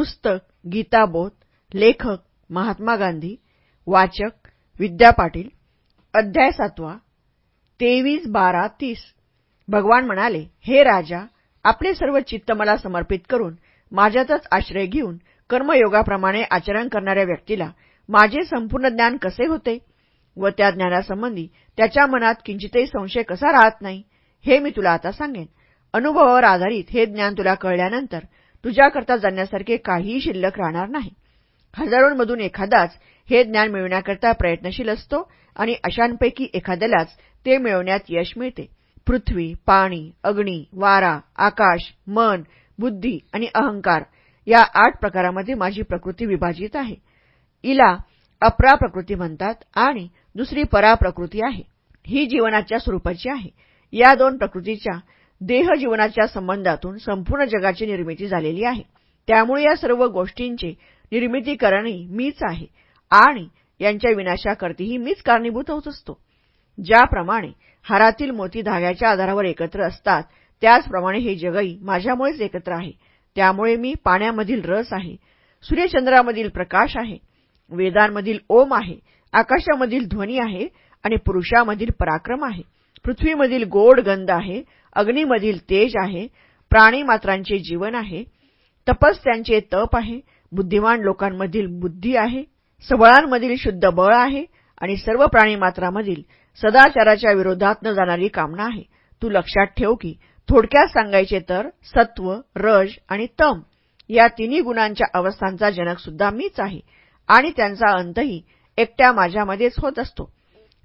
पुस्तक गीताबोध लेखक महात्मा गांधी वाचक विद्या पाटील अध्याय सातवा तेवीस बारा तीस. भगवान म्हणाले हे राजा आपले सर्व चित्त मला समर्पित करून माझ्यातच आश्रय घेऊन कर्मयोगाप्रमाणे आचरण करणाऱ्या व्यक्तीला माझे संपूर्ण ज्ञान कसे होते? व त्या ज्ञानासंबंधी त्याच्या मनात किंचितही संशय कसा राहत नाही? हे मी तुला आता सांगेन. अनुभवावर आधारित हे ज्ञान तुला कळल्यानंतर तुझ्याकरता जाण्यासारखे काहीही शिल्लक राहणार नाही. हजारोंमधून एखादाच हे ज्ञान मिळवण्याकरता प्रयत्नशील असतो आणि अशांपैकी एखाद्यालाच ते मिळवण्यात यश मिळते. पृथ्वी पाणी अग्नी वारा आकाश मन बुद्धी आणि अहंकार या आठ प्रकारामध्ये माझी प्रकृती विभाजित आहे. इला अपरा प्रकृती म्हणतात आणि दुसरी परा प्रकृती आहे. ही जीवनाच्या स्वरूपाची आहे. या दोन प्रकृतीच्या देहजीवनाच्या संबंधातून संपूर्ण जगाची निर्मिती झालेली आहे. त्यामुळे या सर्व गोष्टींचे निर्मितीकरणही मीच आहे आणि यांच्या विनाशाकरतीही मीच कारणीभूत होत असतो. ज्याप्रमाणे हारातील मोती धाग्याच्या आधारावर एकत्र असतात त्याचप्रमाणे हे जगही माझ्यामुळेच एकत्र आहे. त्यामुळे मी पाण्यामधील रस आहे सूर्यचंद्रामधील प्रकाश आहे वेदांमधील ओम आहे आकाशामधील ध्वनी आहे आणि पुरुषामधील पराक्रम आहे. पृथ्वीमधील गोड गंध आहे अग्नीमधील तेज आहे प्राणीमात्रांचे जीवन आहे तपस्यांचे तप आहे बुद्धिमान लोकांमधील बुद्धी आहे सबळांमधील शुद्ध बळ आहे आणि सर्व प्राणीमात्रामधील सदाचाराच्या विरोधात न जाणारी कामना आहे. तू लक्षात ठेव की थोडक्यात सांगायचे तर सत्व रज आणि तम या तिन्ही गुणांच्या अवस्थांचा जनकसुद्धा मीच आहे आणि त्यांचा अंतही एकट्या माझ्यामध्येच होत असतो.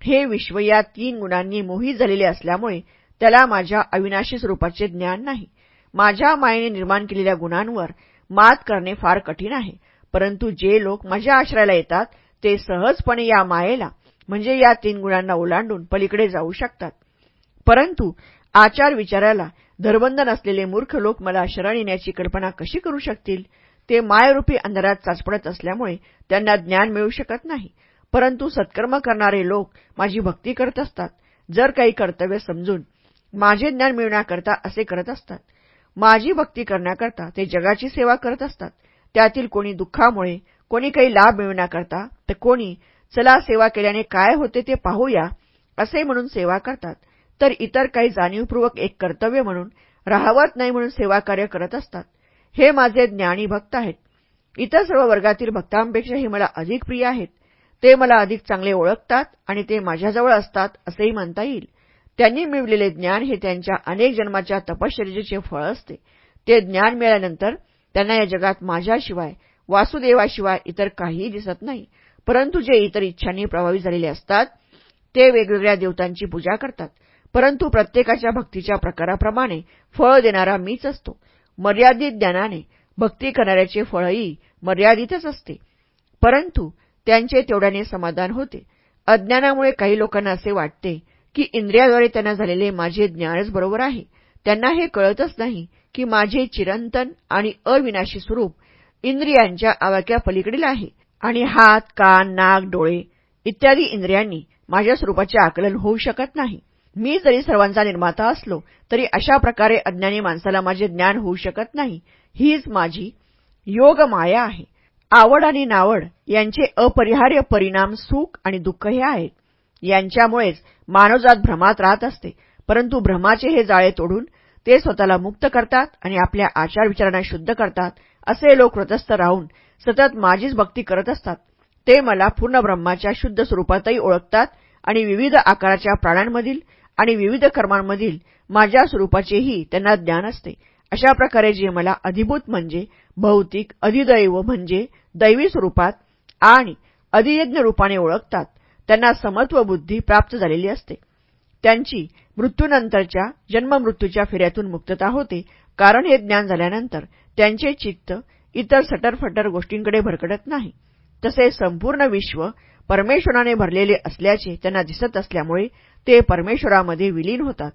हे विश्व या तीन गुणांनी मोहित झालेले असल्यामुळे त्याला माझ्या अविनाशी स्वरूपाचे ज्ञान नाही. माझ्या मायेने निर्माण केलेल्या गुणांवर मात करणे फार कठीण आहे. परंतु जे लोक माझ्या आश्रयाला येतात ते सहजपणे या मायेला म्हणजे या तीन गुणांना ओलांडून पलीकडे जाऊ शकतात. परंतु आचार विचाराला धरबंध नसलेले मूर्ख लोक मला शरण येण्याची कल्पना कशी करू शकतील? ते मायरूपी अंधारात चाचपडत असल्यामुळे त्यांना ज्ञान मिळू शकत नाही. परंतु सत्कर्म करणारे लोक माझी भक्ती करत असतात. जर काही कर्तव्य समजून माझे ज्ञान मिळवण्याकरता असे करत असतात. माझी भक्ती करण्याकरता ते जगाची सेवा करत असतात. त्यातील कोणी दुःखामुळे कोणी काही लाभ मिळवण्याकरता तर कोणी चला सेवा केल्याने काय होते ते पाहूया असे म्हणून सेवा करतात. तर इतर काही जाणीवपूर्वक एक कर्तव्य म्हणून राहावत नाही म्हणून सेवाकार्य करत असतात. हे माझे ज्ञानी भक्त आहेत. इतर सर्व वर्गातील भक्तांपेक्षाही मला अधिक प्रिय आहेत. ते मला अधिक चांगले ओळखतात आणि ते माझ्याजवळ असतात असेही म्हणता येईल. त्यांनी मिळवलेले ज्ञान हे त्यांच्या अनेक जन्माच्या तपश्चर्येचे फळ असते. ते ज्ञान मिळाल्यानंतर त्यांना या जगात माझ्याशिवाय वासुदेवाशिवाय इतर काहीही दिसत नाही. परंतु जे इतर इच्छांनी प्रभावित झालेले असतात ते वेगवेगळ्या देवतांची पूजा करतात. परंतु प्रत्येकाच्या भक्तीच्या प्रकाराप्रमाणे फळ देणारा मीच असतो. मर्यादित ज्ञानाने भक्ती करणाऱ्याचे फळही मर्यादितच असते. परंतु त्यांचे तेवढ्याने समाधान होते. अज्ञानामुळे काही लोकांना असे वाटते की इंद्रियाद्वारे त्यांना झालेले माझे ज्ञानच बरोबर आहे. त्यांना हे कळतच नाही की माझे चिरंतन आणि अविनाशी स्वरूप इंद्रियांच्या आवाक्या पलीकडील आहे. आणि हात कान नाक डोळे इत्यादी इंद्रियांनी माझ्या स्वरूपाचे आकलन होऊ शकत नाही. मी जरी सर्वांचा निर्माता असलो तरी अशा प्रकारे अज्ञानी माणसाला माझे ज्ञान होऊ शकत नाही. हीच माझी योग माया आहे. आवड आणि नावड यांचे अपरिहार्य परिणाम सुख आणि दुःख हे आहेत. यांच्यामुळेच मानवजात भ्रमात राहत असते. परंतु भ्रमाचे हे जाळे तोडून ते स्वतःला मुक्त करतात आणि आपल्या आचार विचारांना शुद्ध करतात असे लोक व्रतस्थ राहून सतत माझीच भक्ती करत असतात. ते मला पूर्ण ब्रह्माच्या शुद्ध स्वरूपातही ओळखतात आणि विविध आकाराच्या प्राण्यांमधील आणि विविध कर्मांमधील माझ्या स्वरूपाचेही त्यांना ज्ञान असते. अशा प्रकारे जे मला अधिभूत म्हणजे भौतिक अधिदैव म्हणजे दैवी स्वरूपात आणि अधियज्ञ रूपाने ओळखतात. त्यांना समत्व बुद्धी प्राप्त झालेली असते. त्यांची मृत्यूनंतरच्या जन्ममृत्यूच्या फेऱ्यातून मुक्तता होते. कारण हे ज्ञान झाल्यानंतर त्यांचे चित्त इतर सटरफटर गोष्टींकडे भरकटत नाही. तसे संपूर्ण विश्व परमेश्वराने भरलेले असल्याचे त्यांना दिसत असल्यामुळे ते परमेश्वरामध्ये विलीन होतात.